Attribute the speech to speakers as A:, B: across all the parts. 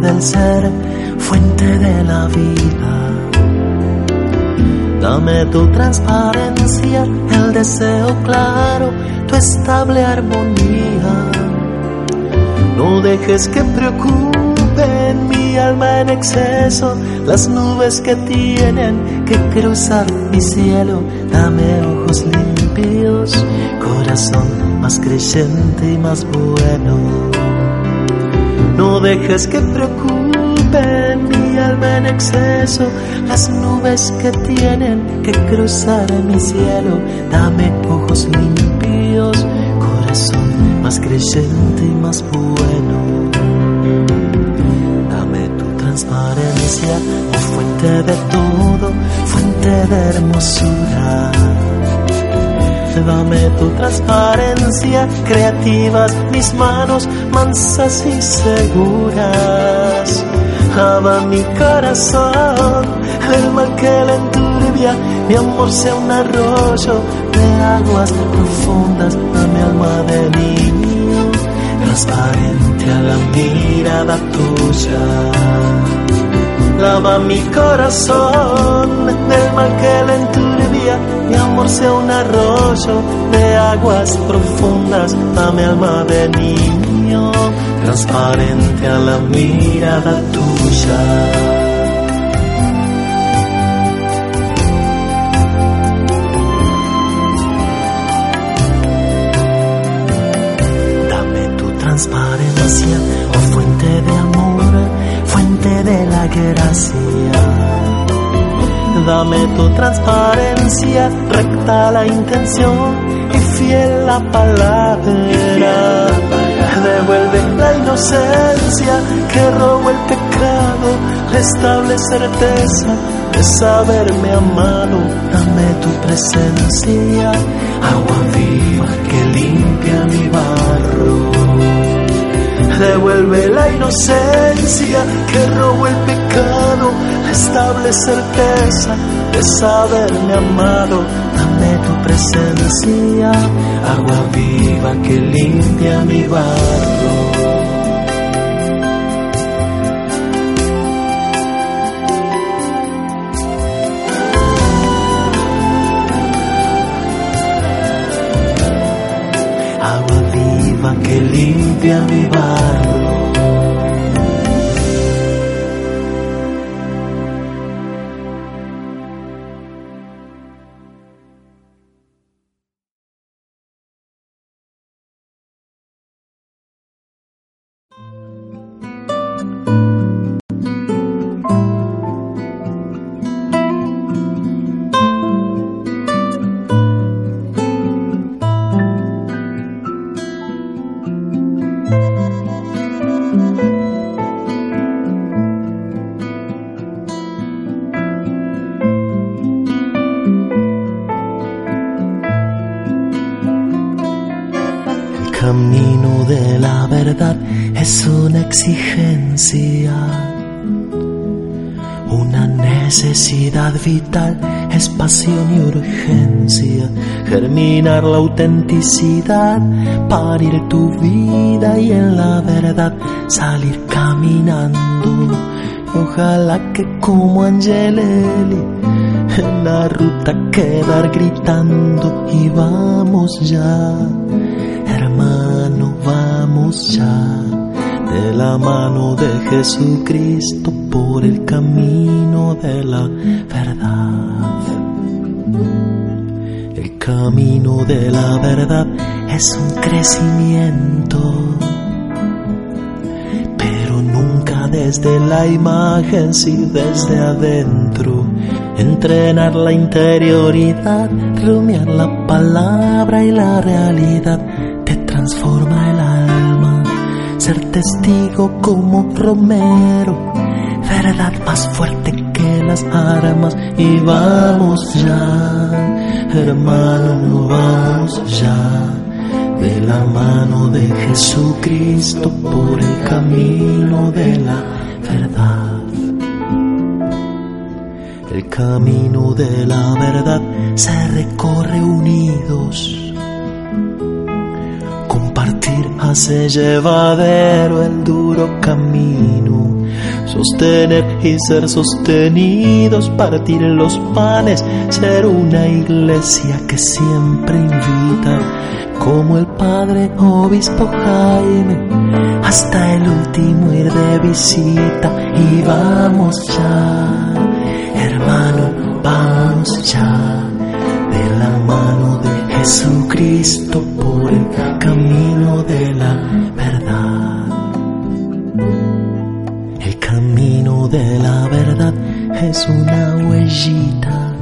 A: del ser, fuente de la vida. Dame tu transparencia, el deseo claro, tu estable armonía. No dejes que preocupen mi alma en exceso las nubes que tienen que cruzar mi cielo. Dame ojos limpios, corazón más creyente y más bueno. No dejes que preocupen mi alma en exceso las nubes que tienen que cruzar mi cielo. Dame ojos limpios, corazón más creyente y más bueno. Dame tu transparencia, oh fuente de todo, fuente de hermosura. Dame tu transparencia, creativas mis manos, mansas y seguras. Lava mi corazón, el mal que la enturbia, mi amor sea un arroyo de aguas profundas, dame alma de niño, transparente a la mirada tuya. Lava mi corazón del mal que la enturbia, mi amor sea un arroyo de aguas profundas, dame alma de niño, transparente a la mirada tuya. Dame tu transparencia, oh fuente de amor, fuente de la gracia. Dame tu transparencia, recta la intención y fiel la palabra. Devuelve la inocencia que robó el pecado, restable certeza de saberme amado. Dame tu presencia, agua viva que limpia mi barro. Devuelve la inocencia que robó el pecado, estable certeza de saberme amado. Dame tu presencia, agua viva que limpia mi barro. Agua viva que limpia mi barro. Es pasión y urgencia, germinar la autenticidad, parir tu vida y en la verdad salir caminando. Ojalá que como Angelelli en la ruta quedar gritando y vamos ya, hermano, vamos ya, de la mano de Jesucristo por el camino de la verdad. El camino de la verdad es un crecimiento, pero nunca desde la imagen, si desde adentro. Entrenar la interioridad, rumiar la palabra y la realidad, te transforma testigo como Romero, verdad más fuerte que las armas. Y vamos ya, hermano, vamos ya, de la mano de Jesucristo por el camino de la verdad. El camino de la verdad se recorre unidos. Compartir hace llevadero el duro camino. sostener y ser sostenidos, partir los panes, ser una iglesia que siempre invita, como el Padre Obispo Jaime, hasta el último ir de visita. Y vamos ya, hermano, vamos ya, de la mano de Jesucristo el camino de la verdad. El camino de la verdad es una huellita.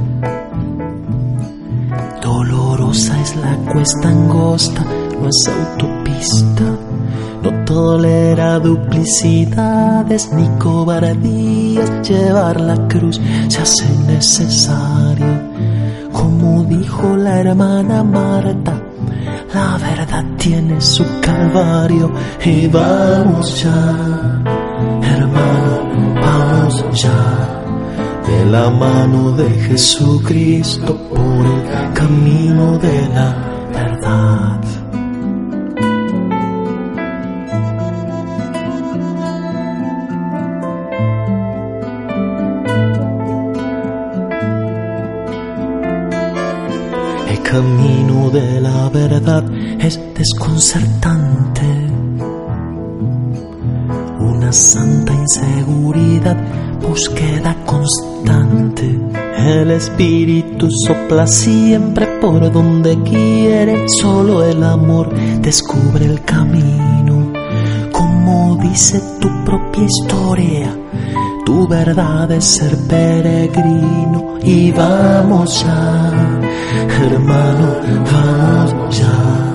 A: Dolorosa es la cuesta angosta, no es autopista. No tolera duplicidades ni cobardías. Llevar la cruz se hace necesario. Como dijo la hermana Marta, la verdad tiene su calvario y vamos ya, hermano, vamos ya, de la mano de Jesucristo por el camino de la verdad. Camino de la verdad es desconcertante. Una santa inseguridad, búsqueda constante. El espíritu sopla siempre por donde quiere. Solo el amor descubre el camino. Como dice tu propia historia, tu verdad es ser peregrino. Y vamos ya, hermano, vamos ya,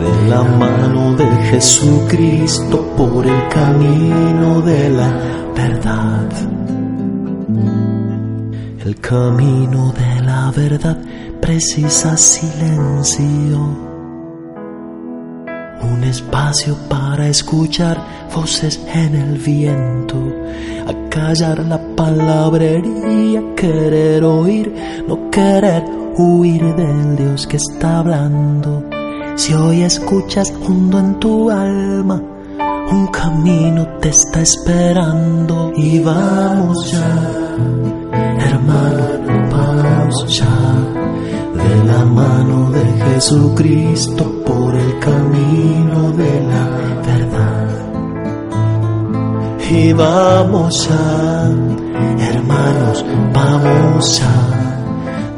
A: de la mano de Jesucristo por el camino de la verdad. El camino de la verdad precisa silencio, un espacio para escuchar voces en el viento, acallar la palabrería, querer oír, no querer huir del Dios que está hablando. Si hoy escuchas hondo en tu alma, un camino te está esperando y vamos ya, hermano, vamos ya, de la mano de Jesucristo por el camino de la verdad. Y vamos ya, hermanos, vamos ya,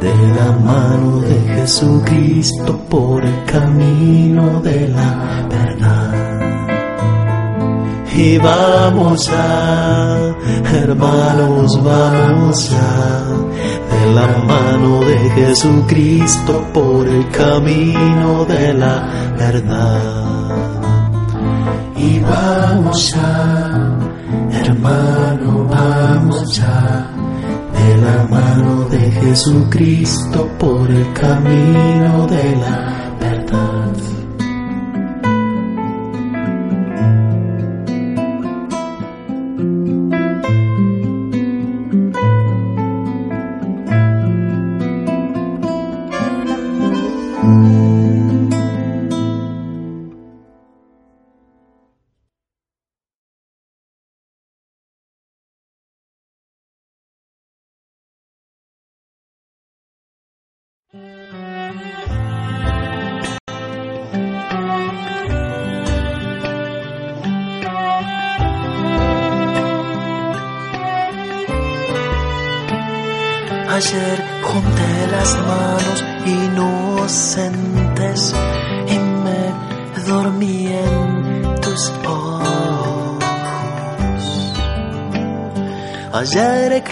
A: de la mano de Jesucristo por el camino de la verdad. Y vamos ya, hermanos, vamos ya, de la mano de Jesucristo por el camino de la verdad. Y vamos ya, hermano, vamos ya, de la mano de Jesucristo por el camino de la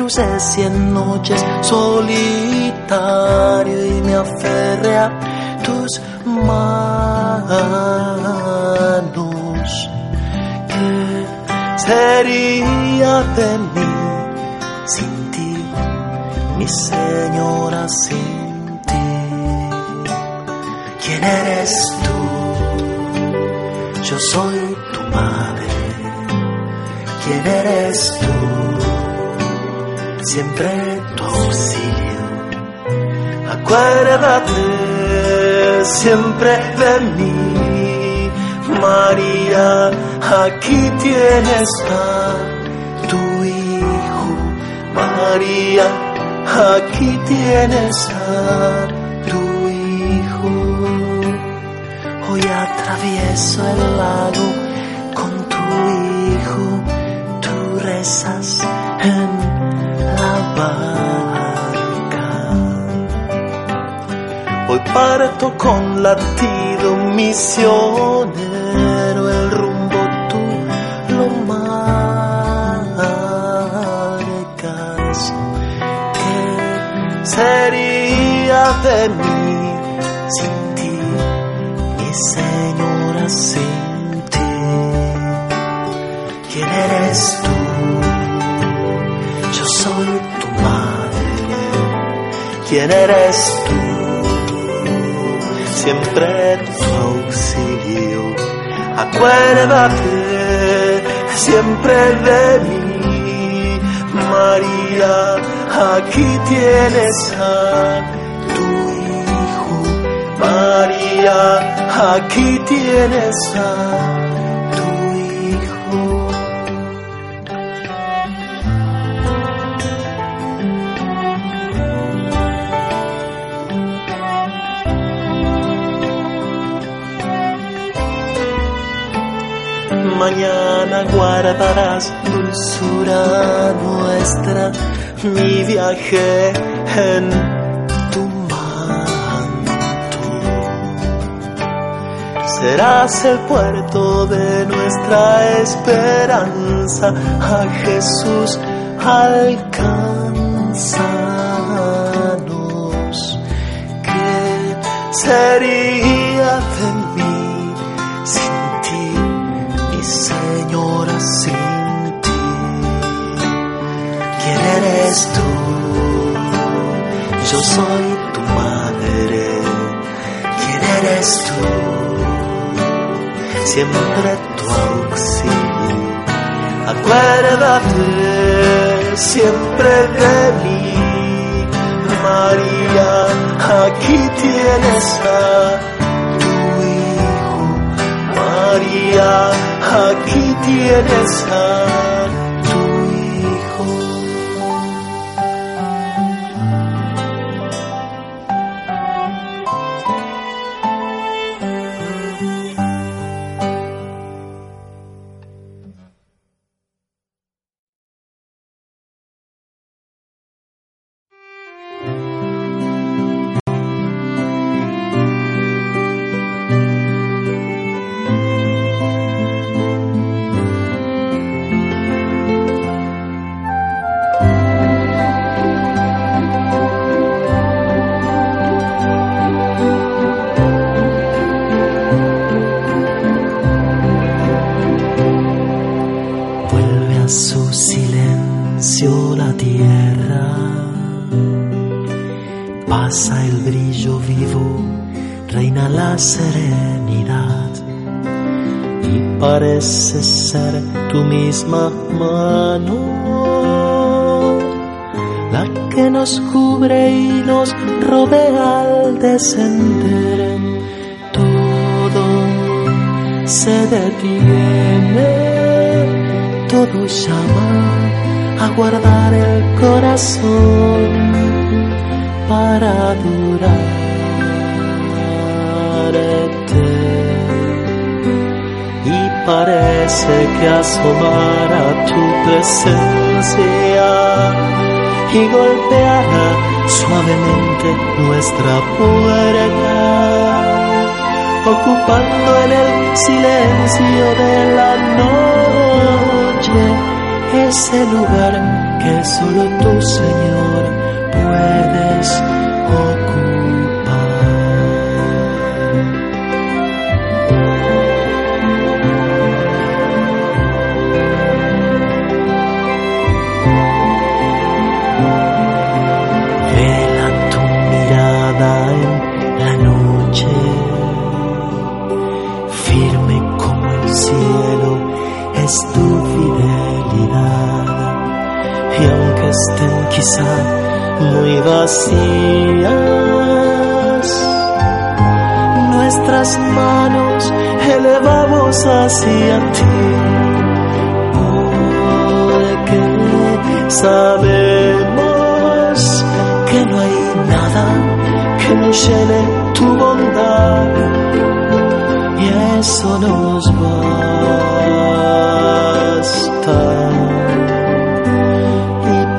A: crucé cien noches solitario y me aferré a tus manos. ¿Qué sería de mí sin ti? mi señora sin ti. ¿Quién eres tú? Yo soy Siempre tu auxilio. Acuérdate siempre de mí, María. Aquí tienes a tu María, aquí tienes a tu hijo. Hoy atravieso el lago Hoy parto con latido misionero, el rumbo tú lo marcas. ¿Qué sería de mí sin ti, mi señora sin ti? ¿Quién eres tú? Yo soy tu madre. ¿Quién eres tú? Acuérdate siempre de mí, María. Aquí tienes a tu hijo, María. Aquí tienes a Mañana guardarás dulzura nuestra, mi viaje en tu manto. Serás el puerto de nuestra esperanza, a Jesús alcanzanos. ¿Qué sería de eres tú? Yo soy tu madre. ¿Quién eres tú? Siempre tu auxilio. Acuérdate siempre de mí, María. Aquí tienes a tu hijo. María, aquí tienes a que nos cubre y nos rodea al descender. Todo se detiene, todo llama a guardar el corazón para adorarte. Y parece que asomara tu presencia y golpeara suavemente nuestra puerta ocupando en el silencio de la noche ese lugar que solo tú, Señor, puedes quizá muy vacías, nuestras manos elevamos hacia ti. Porque sabemos que no hay nada que no llene tu bondad y eso nos basta.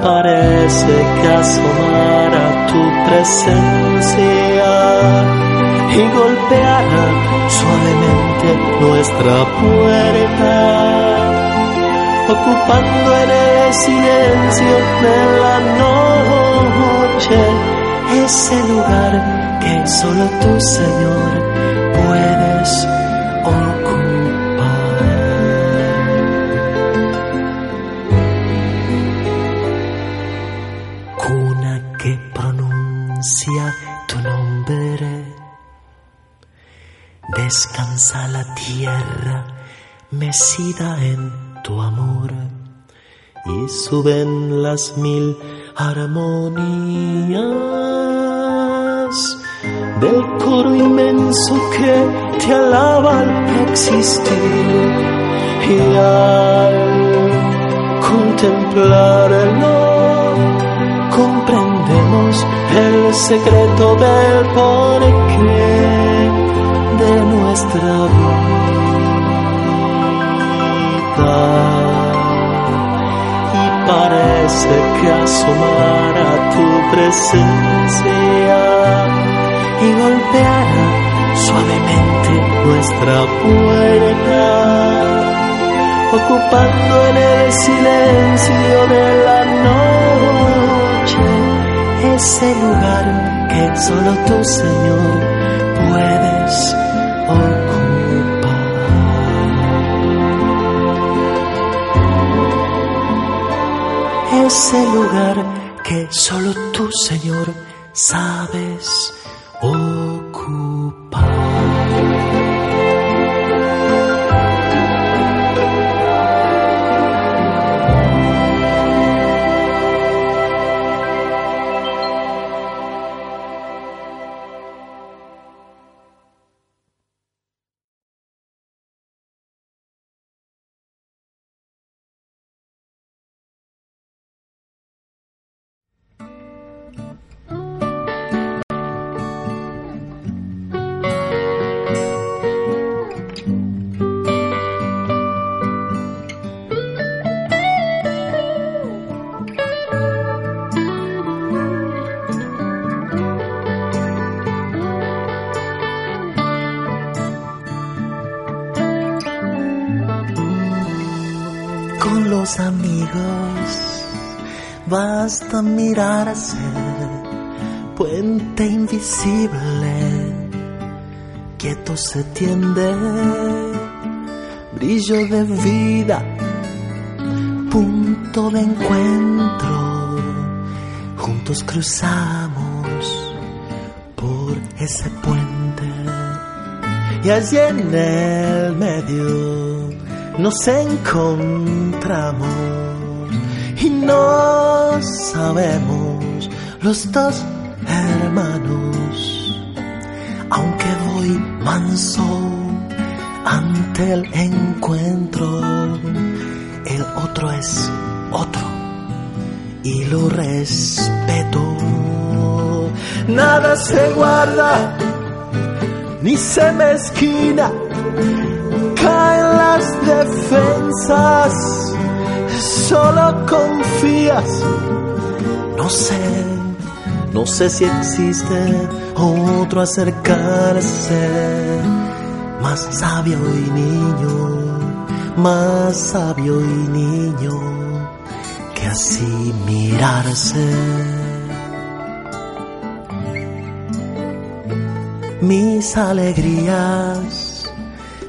A: Parece que asomar a tu presencia y golpeara suavemente nuestra puerta, ocupando en el silencio de la noche ese lugar que solo tú, Señor, puedes mecida en tu amor y suben las mil armonías del coro inmenso que te alaba al existir y al contemplarlo comprendemos el secreto del porqué de nuestra vida y parece que asomar a tu presencia y golpear suavemente nuestra puerta, ocupando en el silencio de la noche ese lugar que solo tú, Señor, puedes Ese lugar que solo tú, Señor, sabes basta mirarse, puente invisible, quieto se tiende, brillo de vida, punto de encuentro, juntos cruzamos por ese puente. Y allí en el medio nos encontramos. Y no sabemos los dos hermanos, aunque voy manso ante el encuentro, el otro es otro y lo respeto. Nada se guarda ni se mezquina caen las defensas, solo confías. No sé, no sé si existe otro acercarse, más sabio y niño, más sabio y niño, que así mirarse. Mis alegrías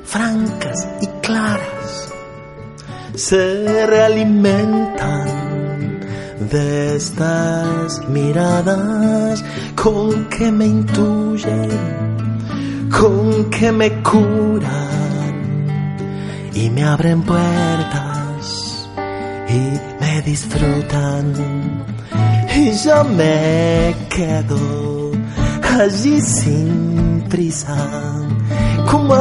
A: francas y claras se realimentan de estas miradas con que me intuyen, con que me curan y me abren puertas y me disfrutan. Y yo me quedo allí sin prisa como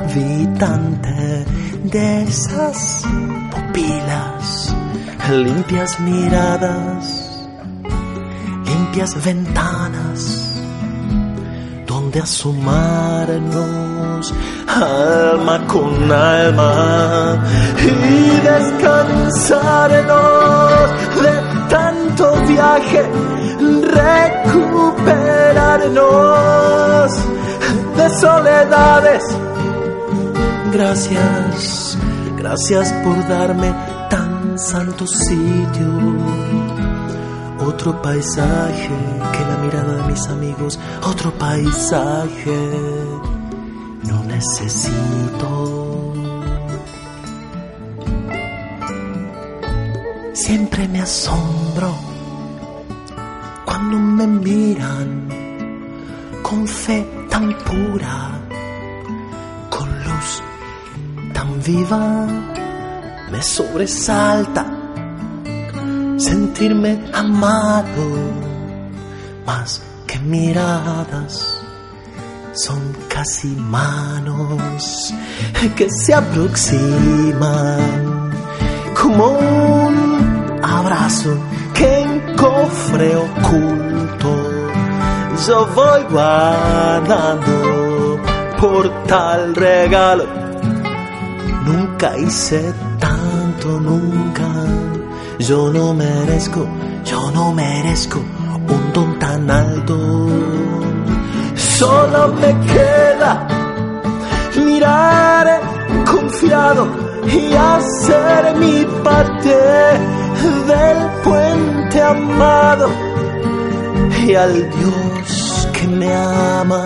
A: habitante de esas pupilas, limpias miradas propias ventanas donde asomarnos alma con alma y descansarnos de tanto viaje, recuperarnos de soledades. Gracias, gracias por darme santo sitio. Otro paisaje que la mirada de mis amigos, otro paisaje. No necesito. Siempre me asombro cuando me miran con fe tan pura, con luz tan viva, me sobresalta sentirme amado más que miradas. Son casi manos que se aproximan como un abrazo que en cofre oculto yo voy guardando por tal regalo. Nunca hice tanto, nunca yo no merezco, yo no merezco un don tan alto. Solo me queda mirar confiado y hacer mi parte del puente amado. Y al Dios que me ama,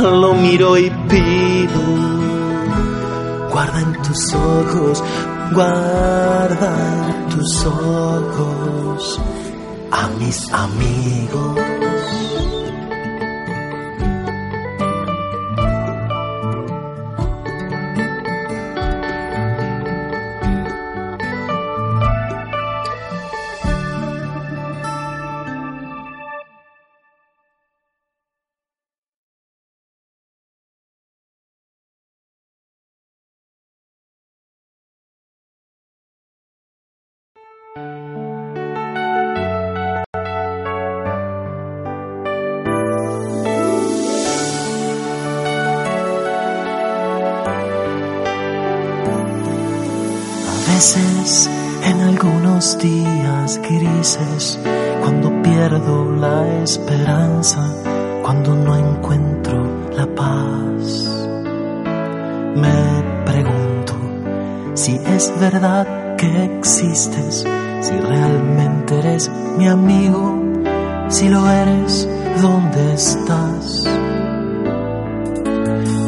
A: lo miro y pido, guarda en tus ojos guarda tus ojos a mis amigos. Algunos días grises, cuando pierdo la esperanza, cuando no encuentro la paz, me pregunto si es verdad que existes, si realmente eres mi amigo, si lo eres, ¿dónde estás?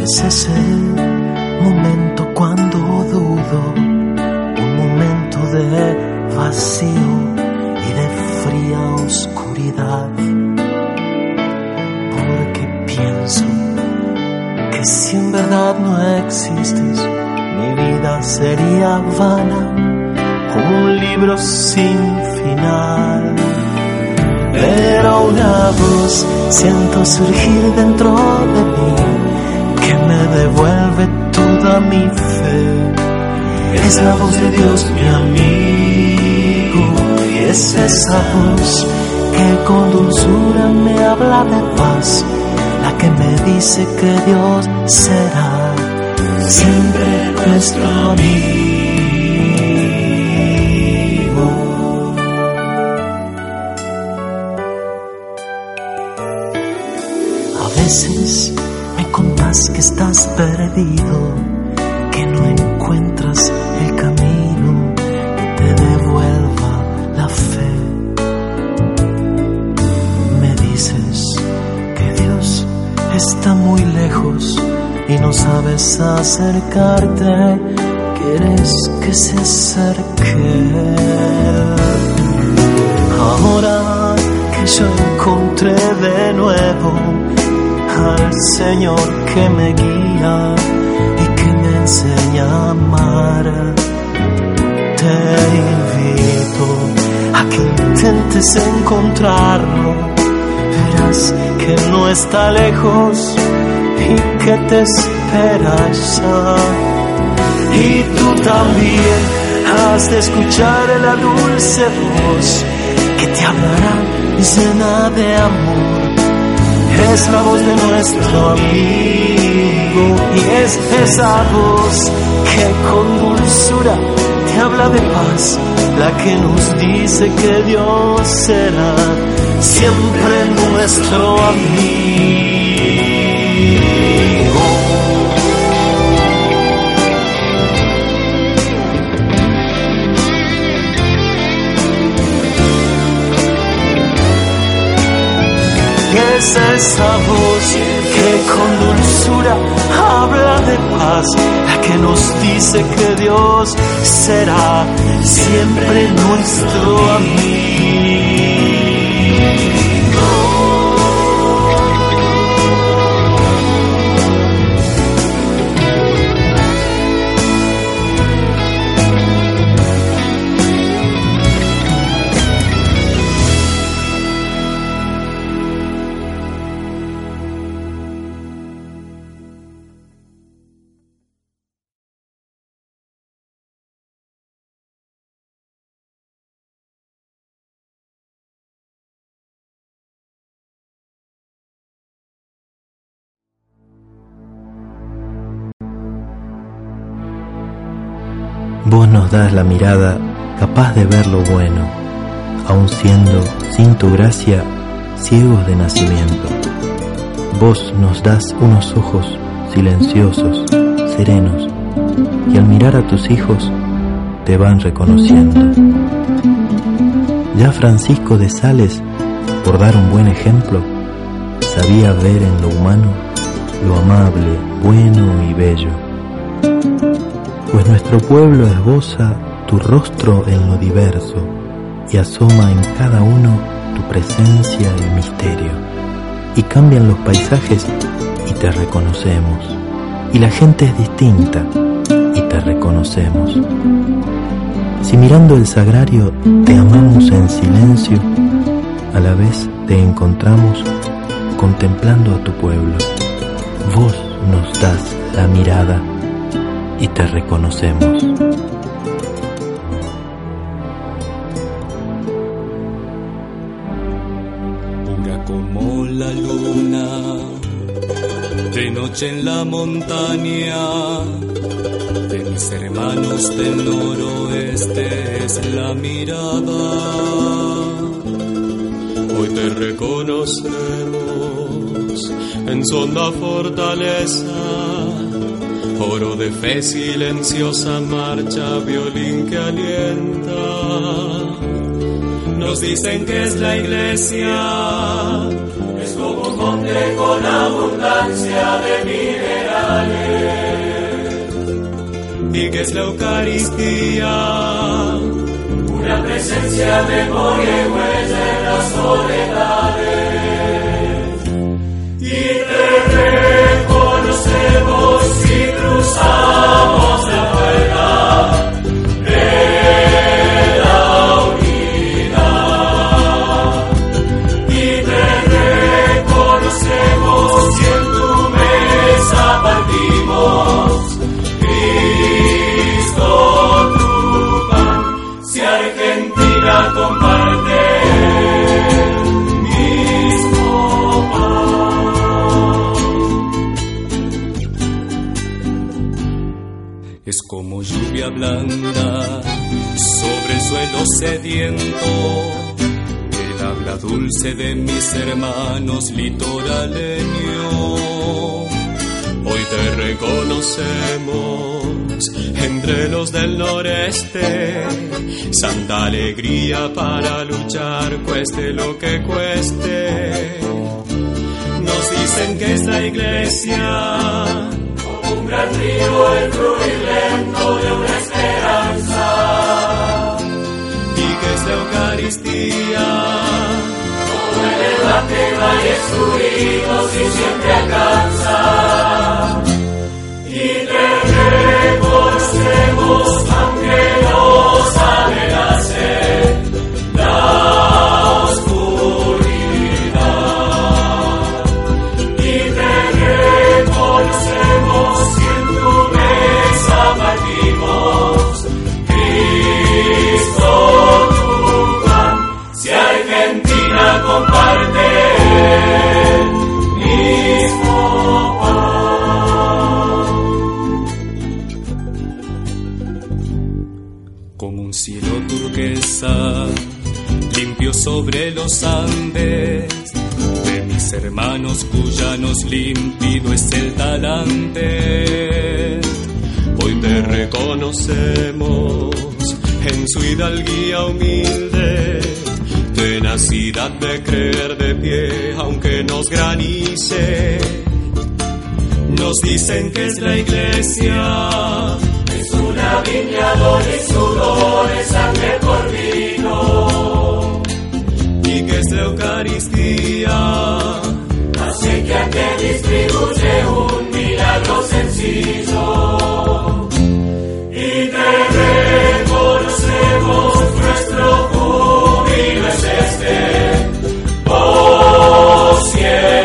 A: Ese es el momento cuando dudo de vacío y de fría oscuridad, porque pienso que si en verdad no existes, mi vida sería vana como un libro sin final. Pero una voz siento surgir dentro de mí que me devuelve toda mi fe. Es la voz de Dios mi amigo es esa voz que con dulzura me habla de paz, la que me dice que Dios será siempre nuestro amigo. A veces me contas que estás perdido, y no sabes acercarte, quieres que se acerque. Ahora que yo encontré de nuevo al Señor que me guía enseña a amar. Te invito a que intentes encontrarlo. Verás que no está lejos y que te espera ya. Y tú también has de escuchar la dulce voz que te hablará llena de amor. Es la voz de nuestro amigo y es esa voz que con dulzura te habla de paz, la que nos dice que Dios será siempre nuestro amigo. Es esa voz que con dulzura habla de paz, la que nos dice que Dios será siempre nuestro amigo.
B: Vos nos das la mirada capaz de ver lo bueno, aun siendo, sin tu gracia, ciegos de nacimiento. Vos nos das unos ojos silenciosos, serenos, y al mirar a tus hijos te van reconociendo. Ya Francisco de Sales, por dar un buen ejemplo, sabía ver en lo humano lo amable, bueno y bello pues nuestro pueblo esboza tu rostro en lo diverso y asoma en cada uno tu presencia y misterio. Y cambian los paisajes y te reconocemos. Y la gente es distinta y te reconocemos. Si mirando el sagrario te amamos en silencio, a la vez te encontramos contemplando a tu pueblo. Vos nos das la mirada y te reconocemos.
C: Pura como la luna, de noche en la montaña, de mis hermanos del noroeste es la mirada. Hoy te reconocemos en sonda fortaleza Oro de fe, silenciosa marcha, violín que alienta. Nos dicen que es la iglesia, es como un monte con abundancia de minerales. Y que es la Eucaristía, una presencia, memoria y huella en las soledades. Cruzamos sobre el suelo sediento. El habla dulce de mis hermanos litoraleños. Hoy te reconocemos entre los del noreste. Santa alegría para luchar, cueste lo que cueste. Nos dicen que esta iglesia un gran río, el fluir lento de una esperanza. Y que es la Eucaristía, como el debate valles fluidos y siempre alcanza. Y te reconocemos aunque nos amenace
D: sobre los Andes, de mis hermanos cuyanos límpido es el talante. Hoy te reconocemos en su hidalguía humilde, tenacidad de creer de pie aunque nos granice. Nos dicen que es la iglesia
C: una viña, y sudores, sangre por vino.
D: Eucaristía.
C: Acequia que distribuye un milagro sencillo. Y te reconocemos nuestro júbilo es este. Oh, siempre.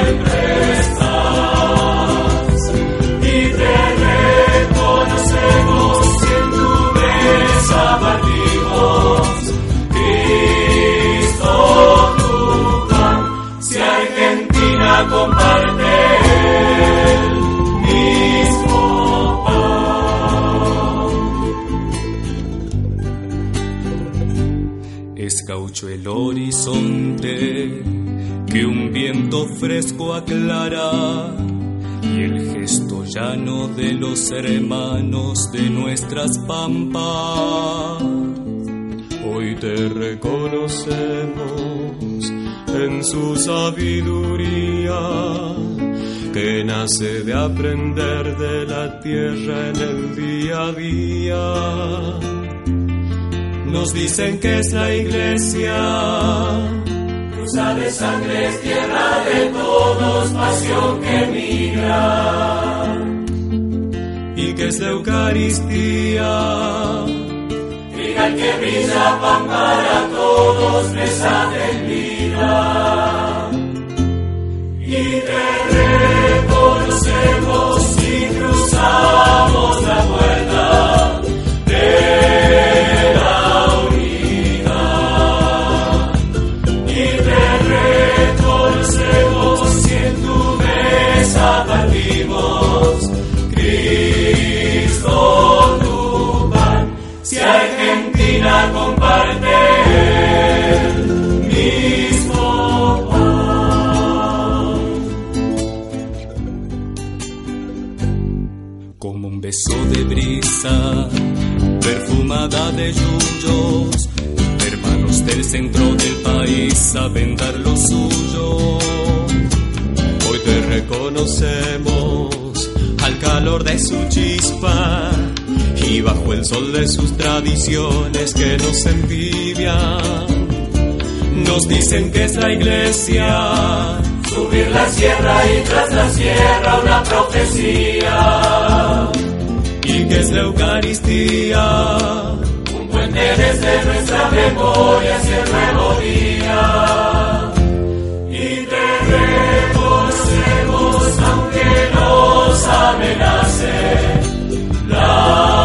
D: Viento fresco aclara y el gesto llano de los hermanos de nuestras pampas. Hoy te reconocemos en su sabiduría, que nace de aprender de la tierra en el día a día. Nos dicen que es la iglesia,
C: de sangre, tierra de todos, pasión que migra.
D: Y que es la Eucaristía,
C: el que brilla pan para todos, mesa de vida. Y te reconocemos Comparte el mismo pan.
D: Como un beso de brisa, perfumada de yuyos, hermanos del centro del país saben dar lo suyo. Hoy te reconocemos al calor de su chispa y bajo el sol de sus tradiciones que nos envidian. Nos dicen que es la iglesia,
C: subir la sierra y tras la sierra una profecía.
D: Y que es la Eucaristía,
C: un puente desde nuestra memoria hacia el nuevo día. Y te reconocemos aunque nos amenace la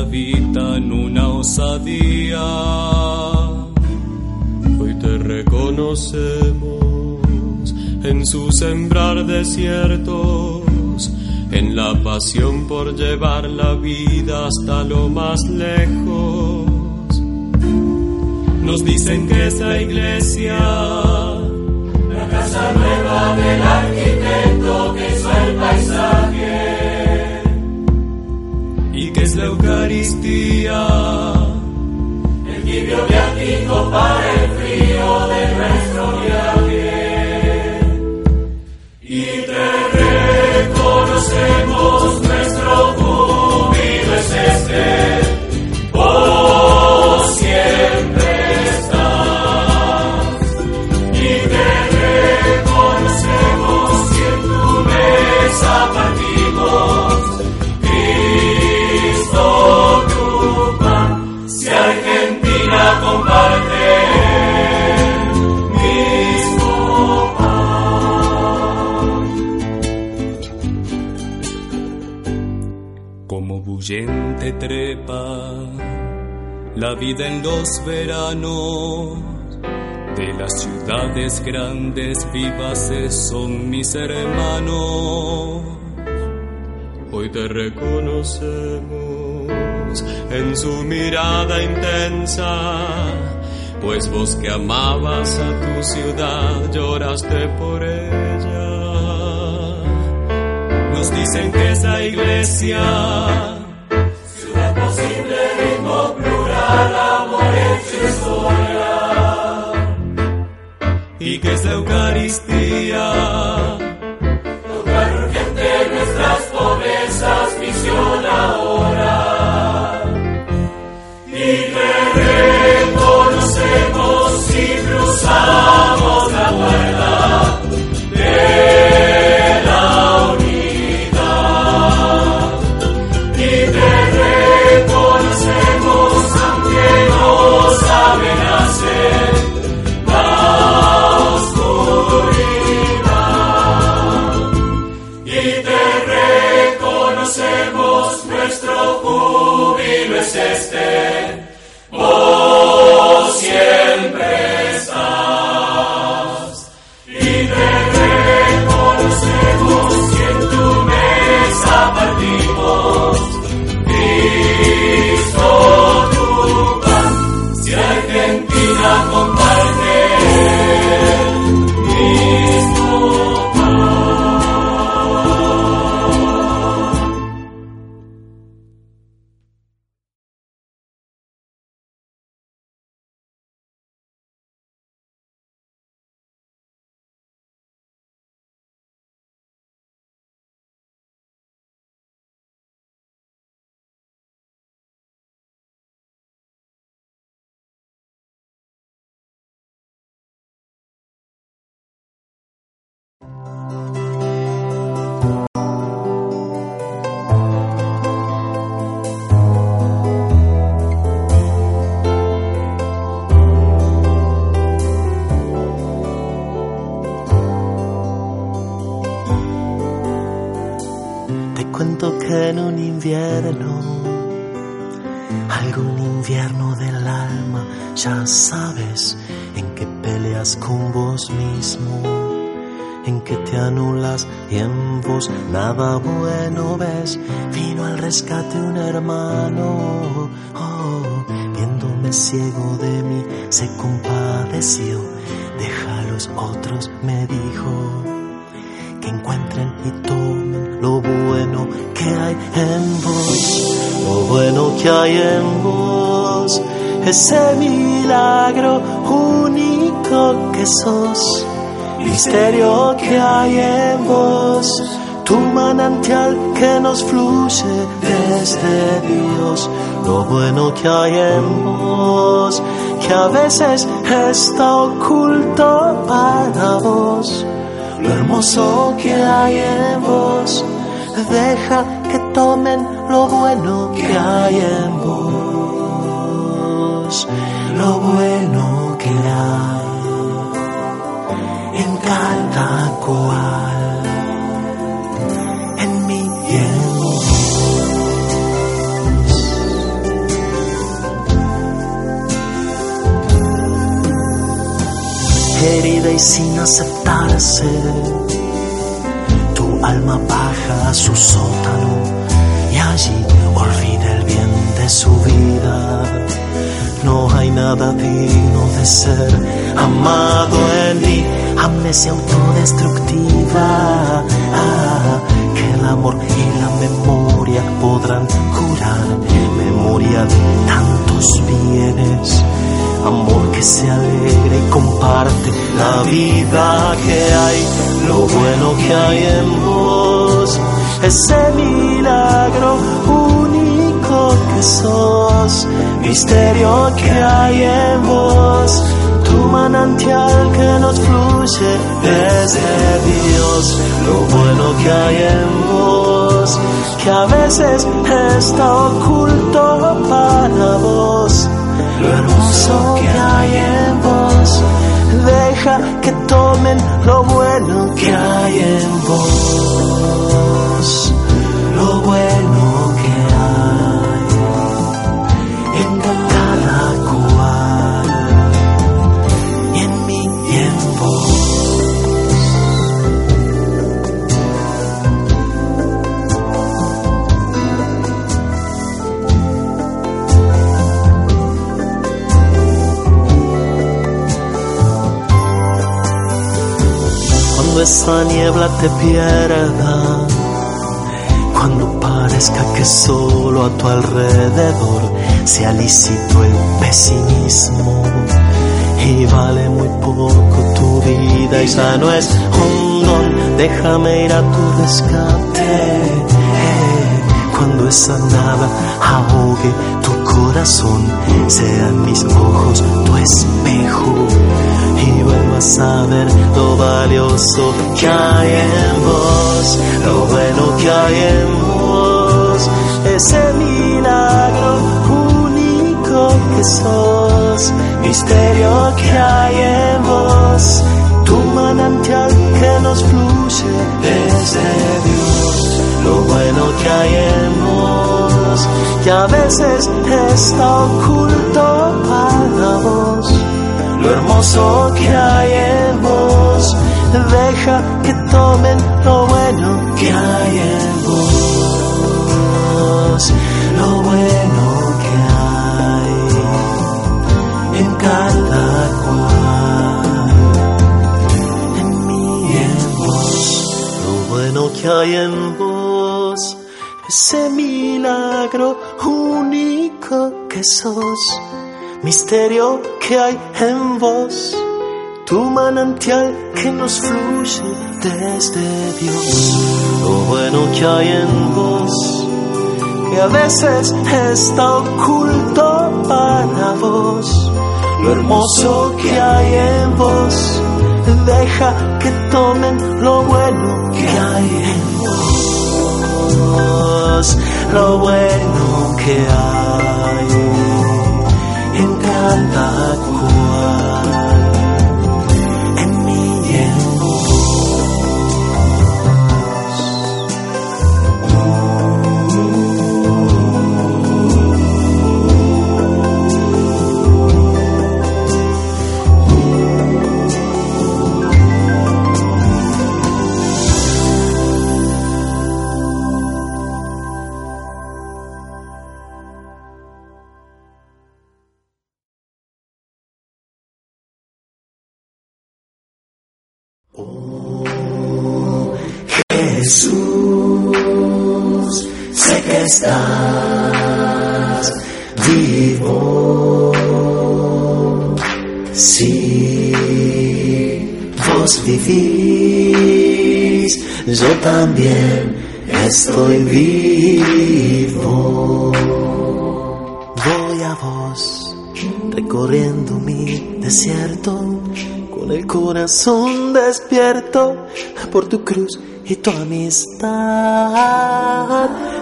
D: habitan una osadía. Hoy te reconocemos en su sembrar desiertos, en la pasión por llevar la vida hasta lo más lejos. Nos dicen que es la iglesia
C: la casa nueva del arquitecto que hizo el paisaje
D: es la Eucaristía,
C: el tibio viático para el frío de nuestro viaje. Y te reconocemos nuestro júbilo es este, oh siempre estás. Y te la vida en los veranos de las ciudades grandes vivaces son mis hermanos. Hoy te reconocemos en su mirada intensa, pues vos que amabas a tu ciudad lloraste por ella. Nos dicen que esa iglesia que es la Eucaristía.
A: Rescate un hermano, oh, viéndome ciego de mí, se compadeció. Deja a los otros, me dijo que encuentren y tomen lo bueno que hay en vos, lo bueno que hay en vos, ese milagro único que sos, misterio que hay en vos, tu manantial que nos fluye desde Dios, lo bueno que hay en vos, que a veces está oculto para vos lo hermoso que hay en vos. Deja que tomen lo bueno que hay en vos. Lo bueno que hay en cada cual. Y sin aceptarse. Tu alma baja a su sótano y allí olvida el bien de su vida. No hay nada digno de ser amado en mí, amnesia autodestructiva. Ah, que el amor y la memoria podrán curar, memoria de tantos bienes amor que se alegra y comparte la vida que hay, lo bueno que hay en vos, ese milagro único que sos, misterio que hay en vos, tu manantial que nos fluye desde Dios, lo bueno que hay en vos, que a veces está oculto para vos lo hermoso que hay en vos. Deja que tomen lo bueno que hay en vos. Esa niebla te pierda, cuando parezca que solo a tu alrededor sea lícito el pesimismo y vale muy poco tu vida y ya no es un don, déjame ir a tu rescate. Cuando esa nada ahogue tu corazón, sean mis ojos tu espejo y vuelvas a ver lo valioso que hay en vos, lo bueno que hay en vos, ese milagro único que sos, misterio que hay en vos, tu manantial que nos fluye desde Dios, lo bueno que hay en vos, que a veces está oculto para vos lo hermoso que hay en vos. Deja que tomen lo bueno que hay en vos. Lo bueno que hay en cada cual. En mí en vos. Lo bueno que hay en vos. Ese milagro único que sos misterio que hay en vos, tu manantial que nos fluye desde Dios, lo bueno que hay en vos, que a veces está oculto para vos, lo hermoso que hay en vos, deja que tomen lo bueno que hay en vos, lo bueno que hay. En estás vivo. Si vos vivís, yo también estoy vivo. Voy a vos, recorriendo mi desierto con el corazón despierto por tu cruz y tu amistad.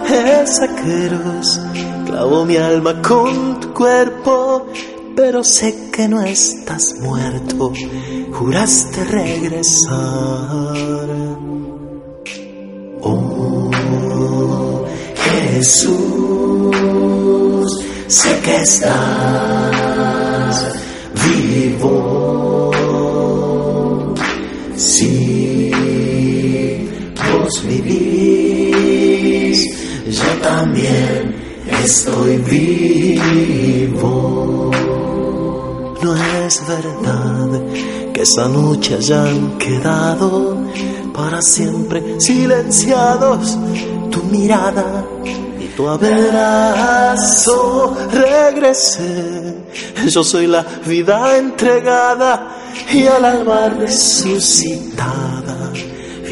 A: Esa cruz clavó mi alma con tu cuerpo, pero sé que no estás muerto, juraste regresar. Oh Jesús, sé que estás vivo. Si vivís, yo también estoy vivo. No es verdad que esa noche hayan quedado para siempre silenciados tu mirada y tu abrazo. Regresé, yo soy la vida entregada y al alma resucitada,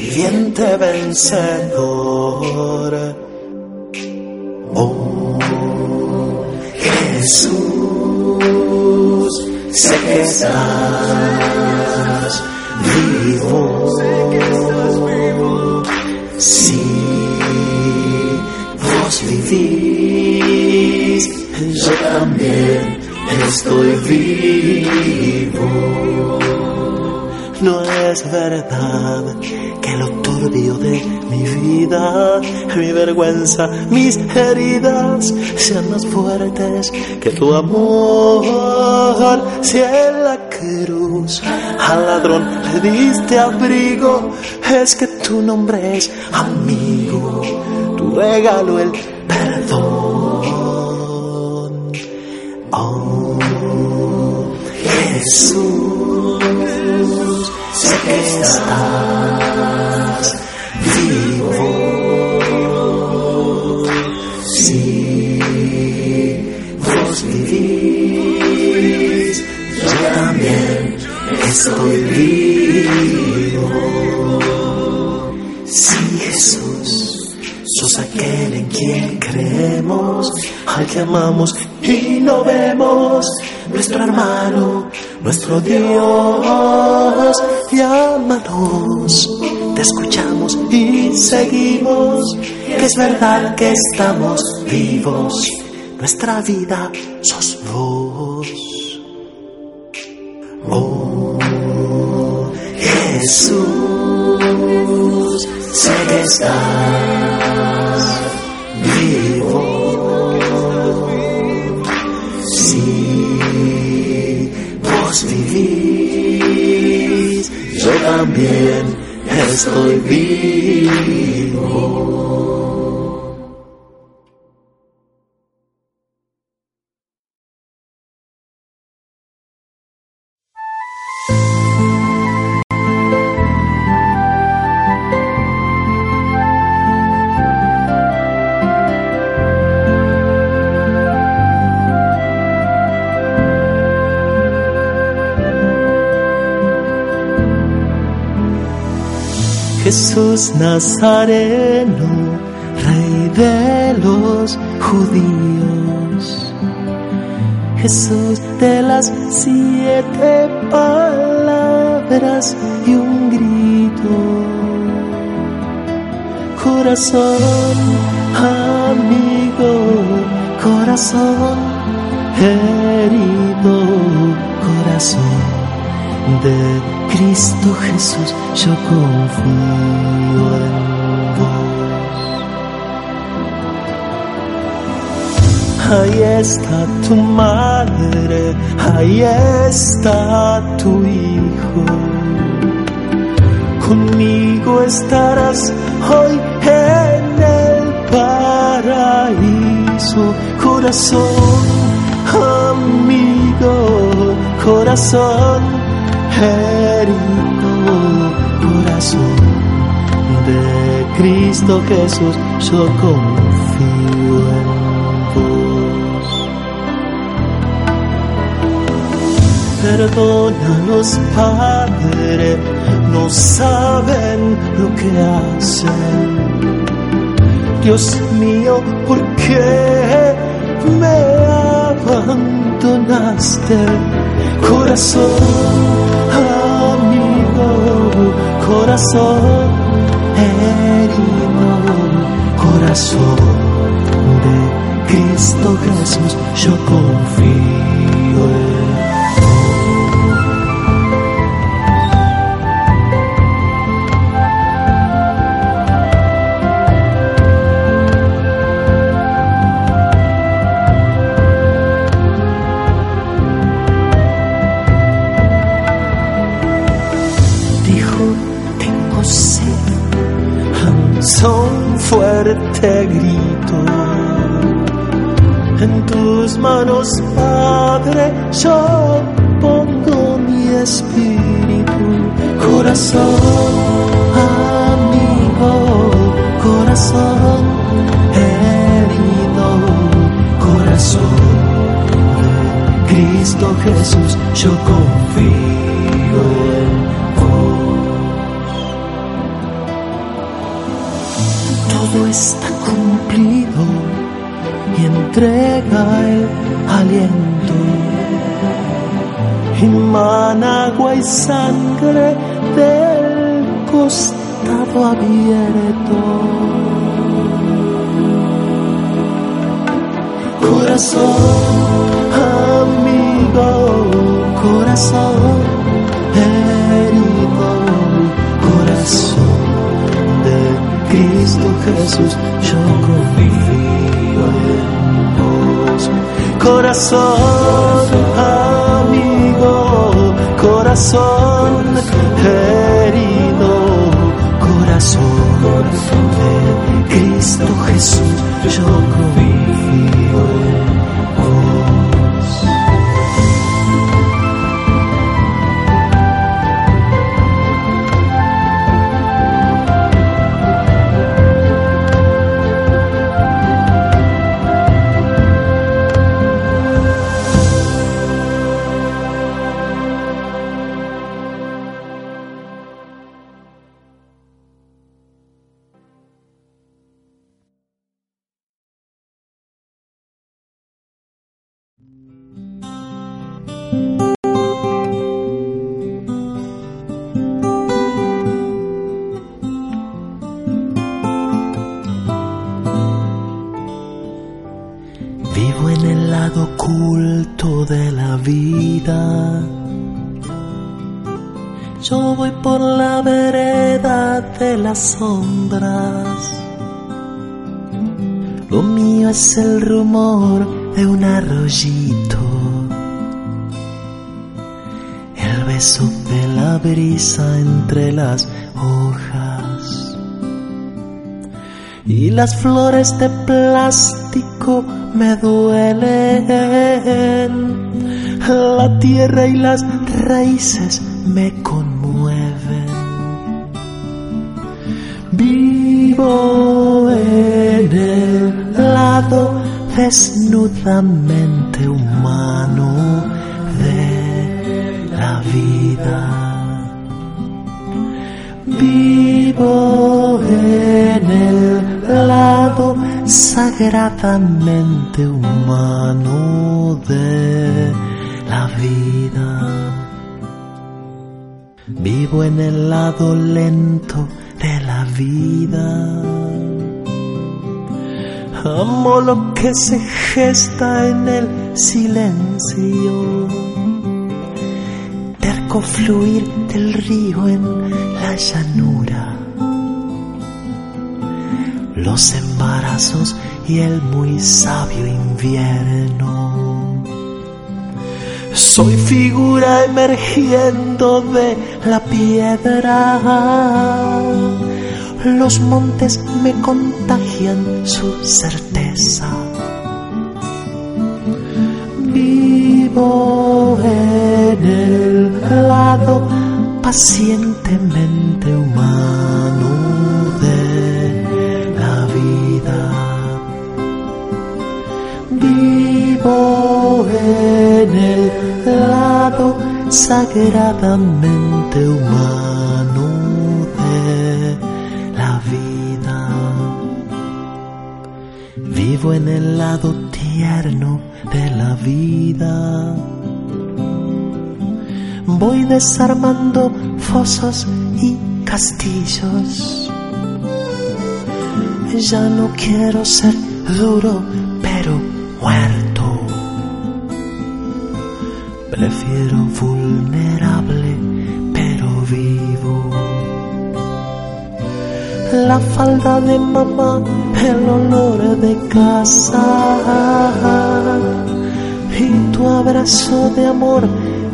A: viviente vencedor. Oh Jesús, sé que estás vivo. Si vos vivís, yo también estoy vivo. No es verdad de mi vida, mi vergüenza, mis heridas sean más fuertes que tu amor. Si en la cruz al ladrón le diste abrigo, es que tu nombre es amigo, tu regalo el perdón. Oh, Jesús, sé que estás estoy vivo. Sí, Jesús, sos aquel en quien creemos, al que amamos y no vemos, nuestro hermano, nuestro Dios. Llámanos, te escuchamos y seguimos, que es verdad que estamos vivos. Nuestra vida sos vos. Jesús, sé que estás vivo. Si vos vivís, yo también estoy vivo. Jesús Nazareno, Rey de los judíos. Jesús de las siete palabras y un grito. Corazón amigo, corazón herido, corazón de Cristo Jesús, yo confío en vos. Ahí está tu madre, ahí está tu hijo. Conmigo estarás hoy en el paraíso, corazón amigo, corazón corazón de Cristo Jesús, yo confío en vos. Perdónanos, Padre, no saben lo que hacen. Dios mío, ¿por qué me abandonaste? Corazón corazón herido, corazón de Cristo Jesús, yo confío en las sombras. Lo mío es el rumor de un arroyito. El beso de la brisa entre las hojas. Y las flores de plástico me duelen. La tierra y las raíces me conmueven. Vivo en el lado desnudamente humano de la vida. Vivo en el lado sagradamente humano de la vida. Vivo en el lado lento Amo lo que se gesta en el silencio. Terco fluir del río en la llanura. Los embarazos y el muy sabio invierno. Soy figura emergiendo de la piedra. Los montes me contagian su certeza. Vivo en el lado pacientemente humano de la vida. Vivo en el lado sagradamente humano Vivo en el lado tierno de la vida. Voy desarmando fosos y castillos. Ya no quiero ser duro, pero muerto. Prefiero vulnerable, La falda de mamá, el olor de casa y tu abrazo de amor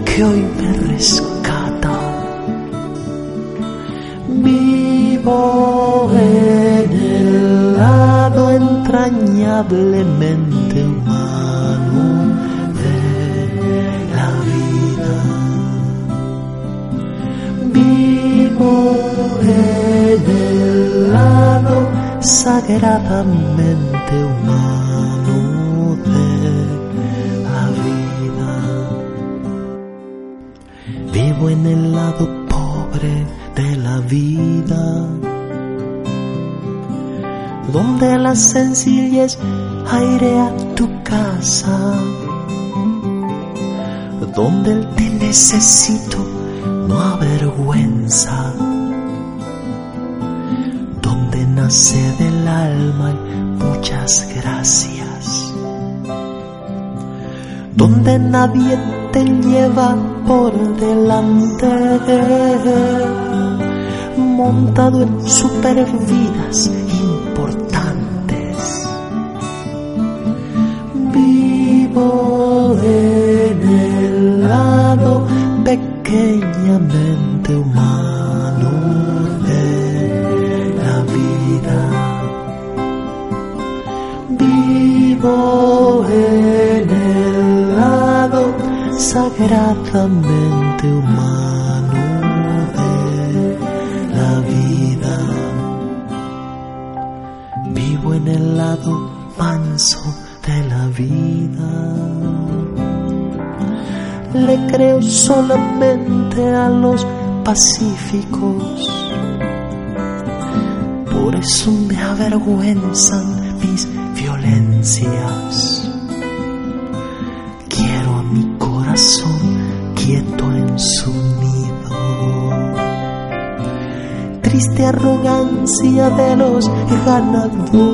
A: que hoy me rescata. Vivo en el lado entrañablemente sagradamente humano de la vida. Vivo en el lado pobre de la vida, donde la sencillez airea tu casa, donde el te necesito no avergüenza, nace del alma muchas gracias, donde nadie te lleva por delante, montado en supervidas importantes. Vivo en el lado pequeñamente humano sagradamente humano de la vida. Vivo en el lado manso de la vida. Le creo solamente a los pacíficos. Por eso me avergüenzan mis violencias. Arrogancia de los ganadores.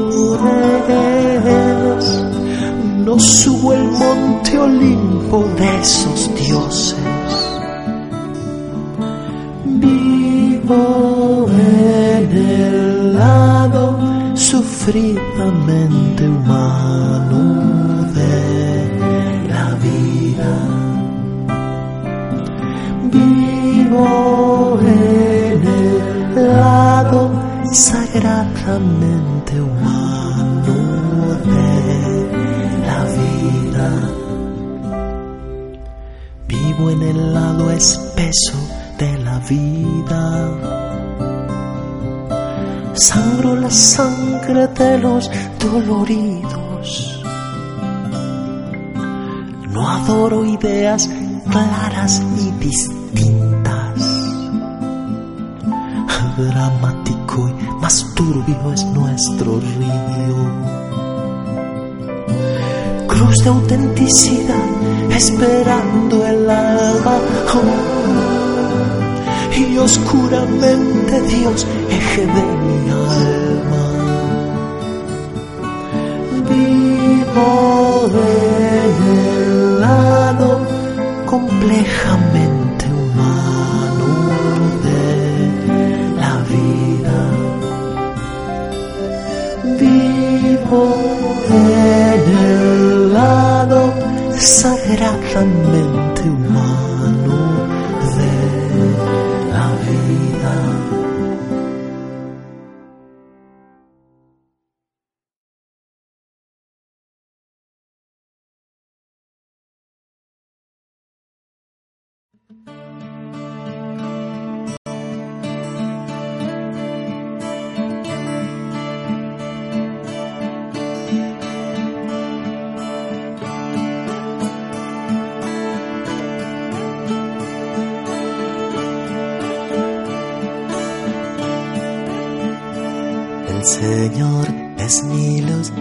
A: No subo el monte Olimpo de esos dioses. Vivo en el lado sufridamente humano humano de la vida. Vivo en el lado espeso de la vida. Sangro la sangre de los doloridos. No adoro ideas claras y distintas. Más turbio es nuestro río. Cruz de autenticidad esperando el alba. y oscuramente Dios, eje de mi alma. Vivo en el lado lado sagradamente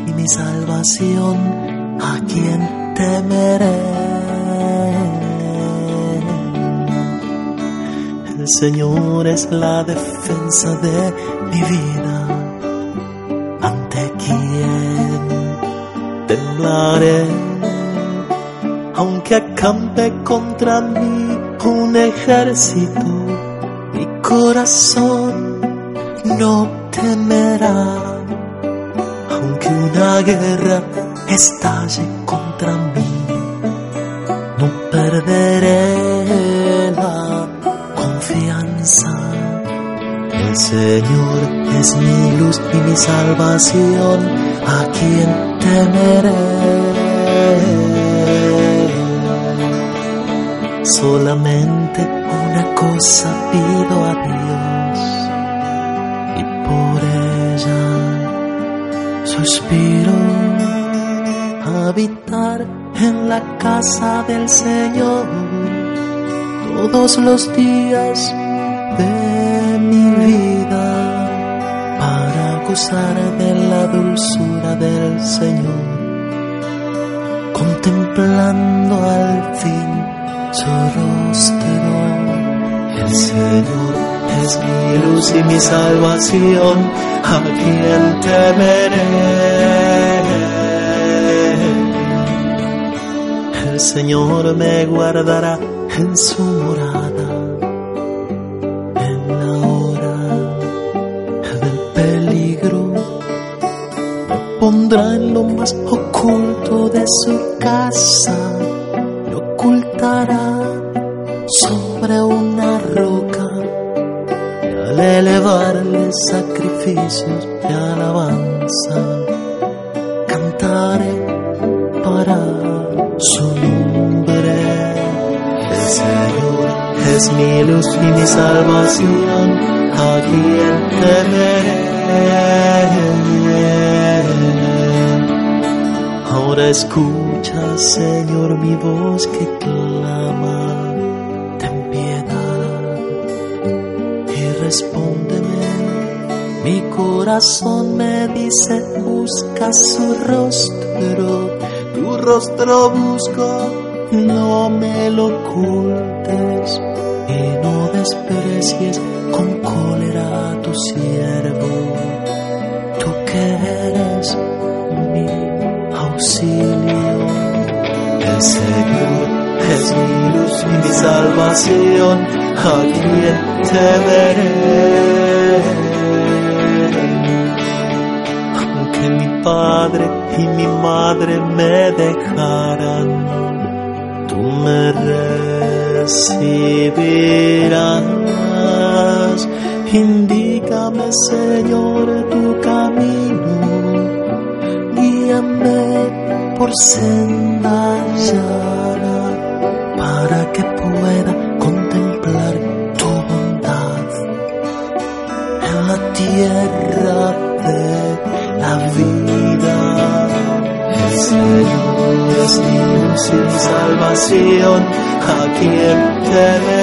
A: y mi salvación, a quien temeré. El Señor es la defensa de mi vida, ante quien temblaré, aunque acampe contra mí un ejército, mi corazón no temerá, una guerra estalle contra mí, no perderé la confianza. El Señor es mi luz y mi salvación, a quien temeré. Solamente una cosa pido a Dios habitar en la casa del Señor todos los días de mi vida para gozar de la dulzura del Señor contemplando al fin su rostro el Señor es mi luz y mi salvación, a quien temeré. El Señor me guardará en su morada, en la hora del peligro. Me pondrá en lo más oculto de su casa, de alabanza cantaré para su nombre. El Señor es mi luz y mi salvación a quien temeré ahora escucha Señor mi voz que clama corazón me dice, busca su rostro, tu rostro busco, no me lo ocultes. y no desprecies con cólera a tu siervo, tú que eres mi auxilio. El Señor es mi luz y mi salvación, a quien temeré. Y mi madre me dejarán, tú me recibirás. Indícame, Señor, tu camino, guíame por senda llana para que pueda contemplar tu bondad en la tierra Y salvación, a quien.